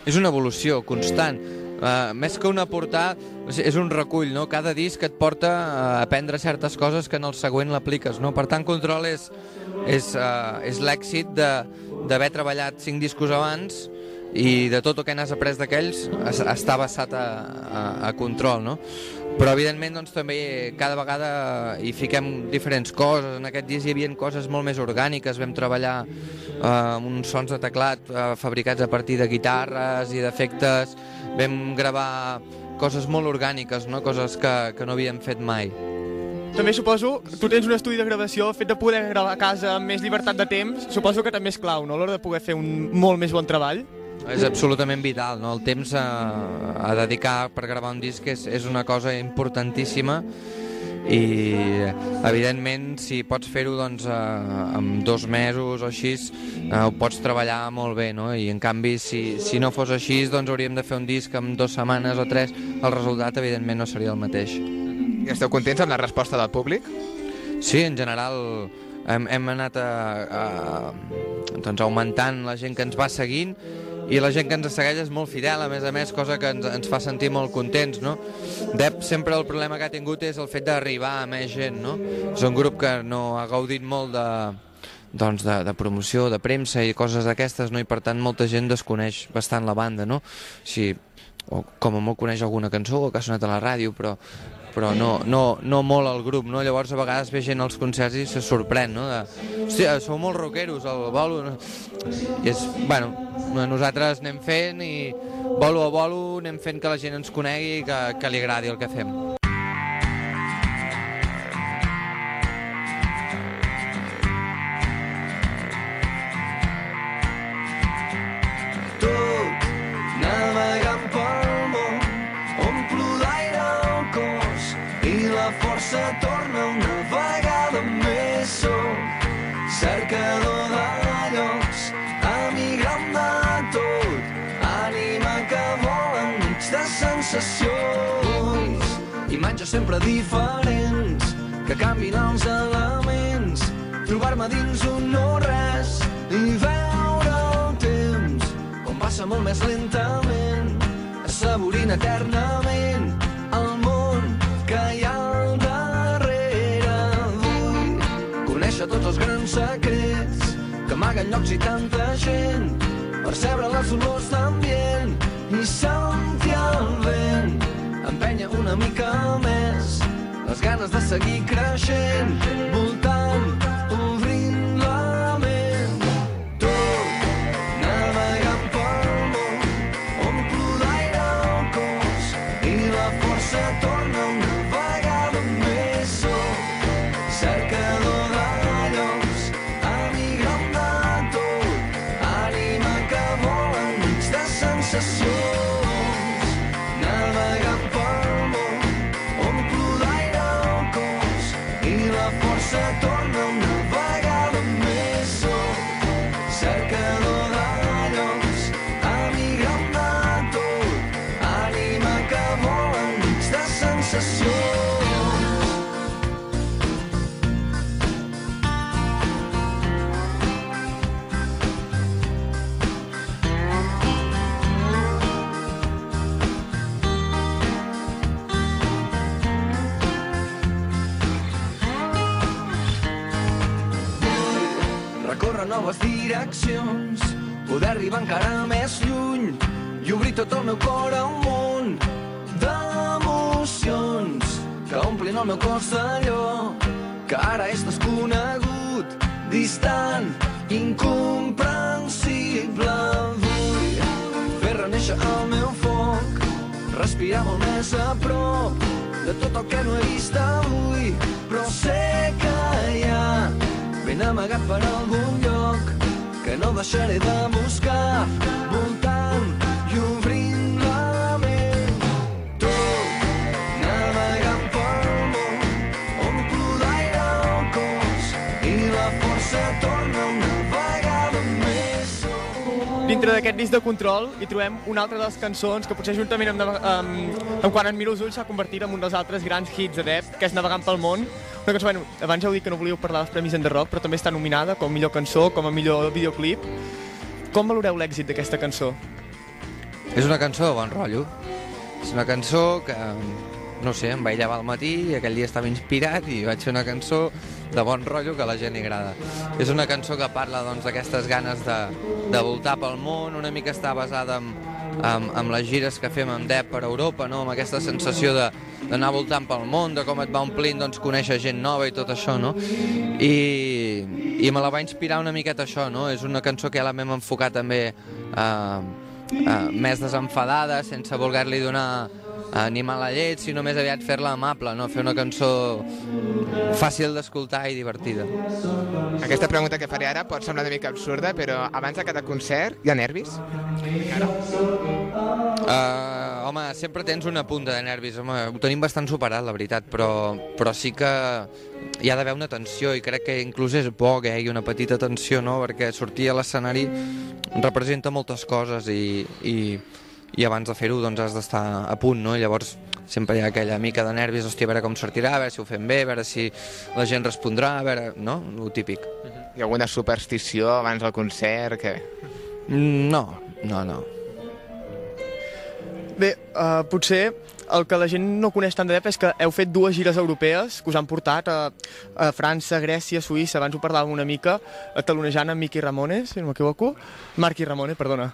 S6: És una evolució constant. Uh, més que una portada, és un recull, no? Cada disc et porta a aprendre certes coses que en el següent l'apliques, no? Per tant, Control és, és, uh, és l'èxit d'haver treballat cinc discos abans i de tot el que n'has après d'aquells es- està basat a, a, a Control, no? Però, evidentment, doncs, també cada vegada hi fiquem diferents coses. En aquest disc hi havia coses molt més orgàniques. Vam treballar eh, amb uns sons de teclat eh, fabricats a partir de guitarres i d'efectes. Vam gravar coses molt orgàniques, no? coses que, que no havíem fet mai.
S8: També suposo, tu tens un estudi de gravació, el fet de poder gravar a casa amb més llibertat de temps, suposo que també és clau, no?, a l'hora de poder fer un molt més bon treball.
S6: És absolutament vital, no? El temps a, a dedicar per gravar un disc és, és una cosa importantíssima i evidentment si pots fer-ho doncs eh, en dos mesos o així eh, ho pots treballar molt bé no? i en canvi si, si no fos així doncs hauríem de fer un disc en dues setmanes o tres el resultat evidentment no seria el mateix
S3: I esteu contents amb la resposta del públic?
S6: Sí, en general hem, hem anat a, a, doncs augmentant la gent que ens va seguint i la gent que ens segueix és molt fidel, a més a més, cosa que ens, ens fa sentir molt contents, no? Dep sempre el problema que ha tingut és el fet d'arribar a més gent, no? És un grup que no ha gaudit molt de, doncs de, de promoció, de premsa i coses d'aquestes, no? I per tant molta gent desconeix bastant la banda, no? Si, o com a molt coneix alguna cançó o que ha sonat a la ràdio, però, però no, no, no molt el grup, no? Llavors a vegades ve gent als concerts i se sorprèn, no? De, hòstia, sou molt rockeros, el bolo... No? I és, bueno, nosaltres anem fent i bolo a bolo anem fent que la gent ens conegui i que, que li agradi el que fem.
S9: Sempre diferents que canvin els elements trobar-me dins un no res i veure el temps com passa molt més lentament, assaborint eternament el món que hi ha al darrere. Vull conèixer tots els grans secrets que amaguen llocs i tanta gent
S5: percebre les olors d'ambient i sentir el vent. Empenya una mica més. Les ganes de seguir creixent, voltant, noves direccions, poder arribar encara més lluny. I obrir tot el meu cor a un món d'emocions. Que omplin el meu cos d'allò que ara és desconegut, distant, incomprensible. Vull fer reneixer el meu foc, respirar molt més a prop de tot el que no he vist avui, però sé que hi ha ben amagat per algun lloc que no deixaré de buscar voltant i obrint la ment tot navegant pel món omplo d'aire el cos i la força torna una vegada més
S8: Dintre d'aquest disc de control hi trobem una altra de les cançons que potser juntament amb, amb, amb Quan en miro els ulls s'ha convertit en un dels altres grans hits de Depp, que és Navegant pel món. Una cançó, bueno, abans ja heu dit que no volíeu parlar dels Premis de Rock, però també està nominada com millor cançó, com a millor videoclip. Com valoreu l'èxit d'aquesta cançó?
S6: És una cançó de bon rotllo. És una cançó que, no sé, em vaig llevar al matí i aquell dia estava inspirat i vaig fer una cançó de bon rotllo que a la gent li agrada. És una cançó que parla doncs, d'aquestes ganes de, de voltar pel món, una mica està basada en, amb, amb les gires que fem amb Depp per Europa, no? amb aquesta sensació de d'anar voltant pel món, de com et va omplint doncs, conèixer gent nova i tot això, no? I, i me la va inspirar una miqueta això, no? És una cançó que ja la vam enfocar també eh, eh, més desenfadada, sense voler-li donar animar la llet, sinó més aviat fer-la amable, no? fer una cançó fàcil d'escoltar i divertida.
S3: Aquesta pregunta que faré ara pot semblar una mica absurda, però abans de cada concert hi ha nervis?
S6: Uh, home, sempre tens una punta de nervis, home, ho tenim bastant superat, la veritat, però, però sí que hi ha d'haver una tensió i crec que inclús és bo que hi hagi una petita tensió, no? perquè sortir a l'escenari representa moltes coses i, i, i abans de fer-ho doncs has d'estar a punt, no? llavors sempre hi ha aquella mica de nervis, hòstia, a veure com sortirà, a veure si ho fem bé, a veure si la gent respondrà, a veure, no? El típic.
S3: Hi ha alguna superstició abans del concert? Que...
S6: Mm, No, no, no.
S8: Bé, uh, potser el que la gent no coneix tant de Depp és que heu fet dues gires europees que us han portat a, a França, Grècia, Suïssa, abans ho parlàvem una mica, a talonejant amb Miqui Ramones, si no m'equivoco, Marqui Ramone, perdona.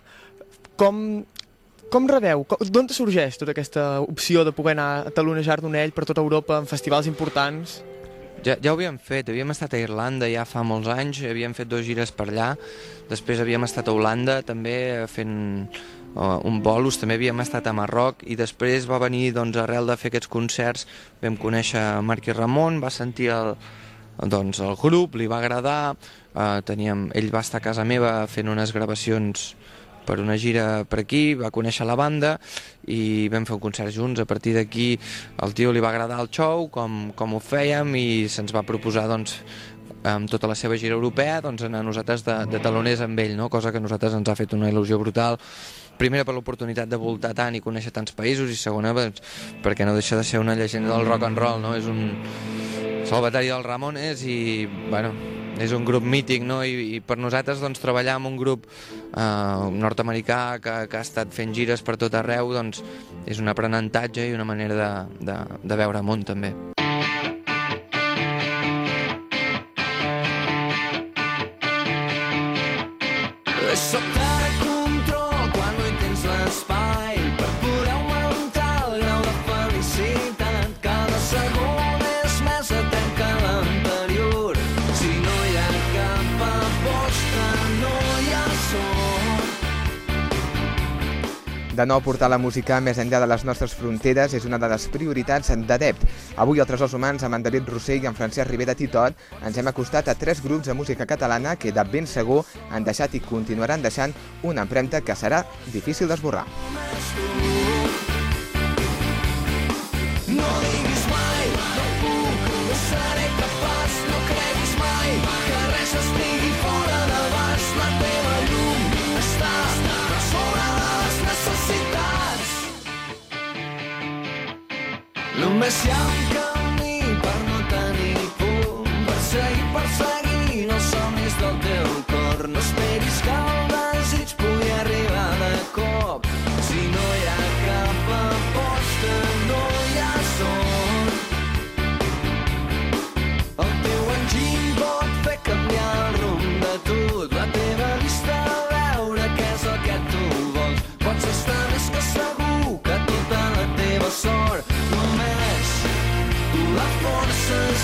S8: Com, com rebeu? D'on te sorgeix tota aquesta opció de poder anar a talonejar d'un ell per tota Europa en festivals importants?
S6: Ja, ja ho havíem fet, havíem estat a Irlanda ja fa molts anys, havíem fet dues gires per allà, després havíem estat a Holanda també eh, fent uh, un bolos, també havíem estat a Marroc i després va venir, doncs, arrel de fer aquests concerts, vam conèixer Marc i Ramon, va sentir el, doncs, el grup, li va agradar, uh, teníem, ell va estar a casa meva fent unes gravacions per una gira per aquí, va conèixer la banda i vam fer un concert junts. A partir d'aquí al tio li va agradar el show, com, com ho fèiem, i se'ns va proposar doncs, amb tota la seva gira europea doncs, anar nosaltres de, de taloners amb ell, no? cosa que a nosaltres ens ha fet una il·lusió brutal primera per l'oportunitat de voltar tant i conèixer tants països i segona doncs, perquè no deixa de ser una llegenda del rock and roll no? és un salvatari del Ramones i bueno, és un grup mític no? I, i per nosaltres doncs, treballar amb un grup eh, nord-americà que, que ha estat fent gires per tot arreu doncs, és un aprenentatge i una manera de, de, de veure món també.
S5: De
S3: nou portar la música més enllà de les nostres fronteres és una de les prioritats d'Adept. Avui al Tresors Humans, amb en David Rossell i en Francesc Rivera Titot, ens hem acostat a tres grups de música catalana que de ben segur han deixat i continuaran deixant una empremta que serà difícil d'esborrar.
S5: No Només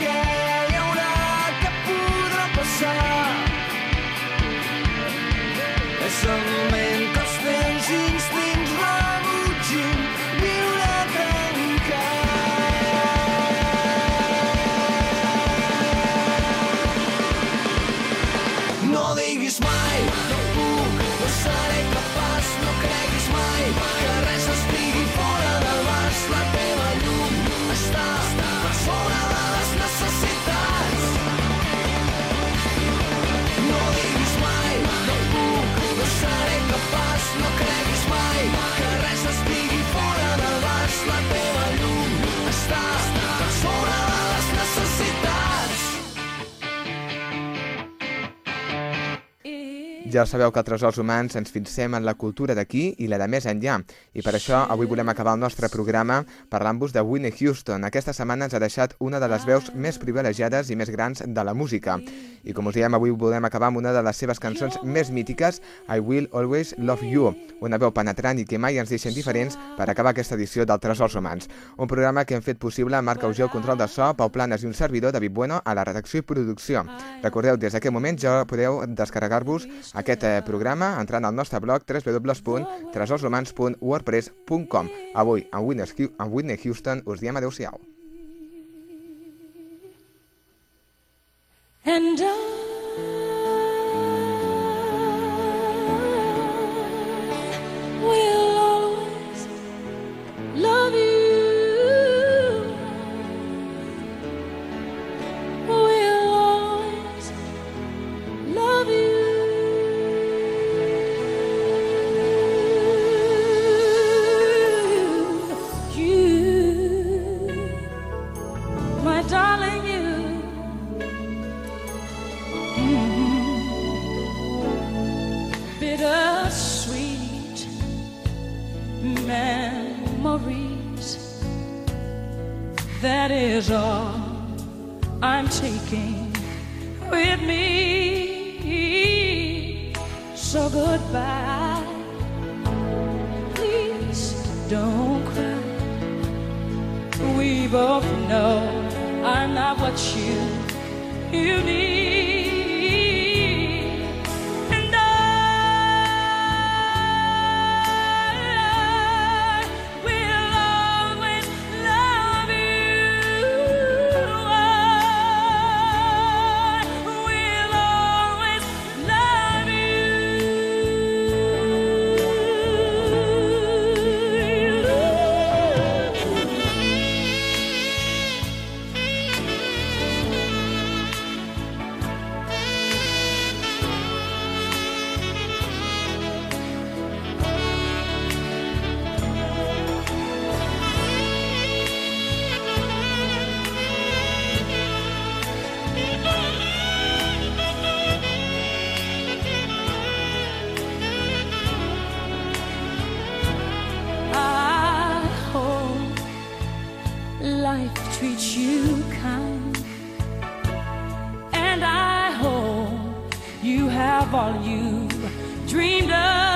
S5: scared.
S3: Ja sabeu que a Tresors Humans ens fixem en la cultura d'aquí i la de més enllà. I per això avui volem acabar el nostre programa parlant-vos de Whitney Houston. Aquesta setmana ens ha deixat una de les veus més privilegiades i més grans de la música. I com us diem, avui volem acabar amb una de les seves cançons més mítiques, I Will Always Love You, una veu penetrant i que mai ens deixen diferents per acabar aquesta edició del Tresors Humans. Un programa que hem fet possible Marc Auger, el control de so, Pau Planes i un servidor, David Bueno, a la redacció i producció. Recordeu, des d'aquest moment ja podeu descarregar-vos aquest eh, programa entrant al nostre blog www.tresorsromans.wordpress.com Avui, amb Whitney, Houston, us diem adeu-siau.
S10: And I you come. And I hope you have all you dreamed of.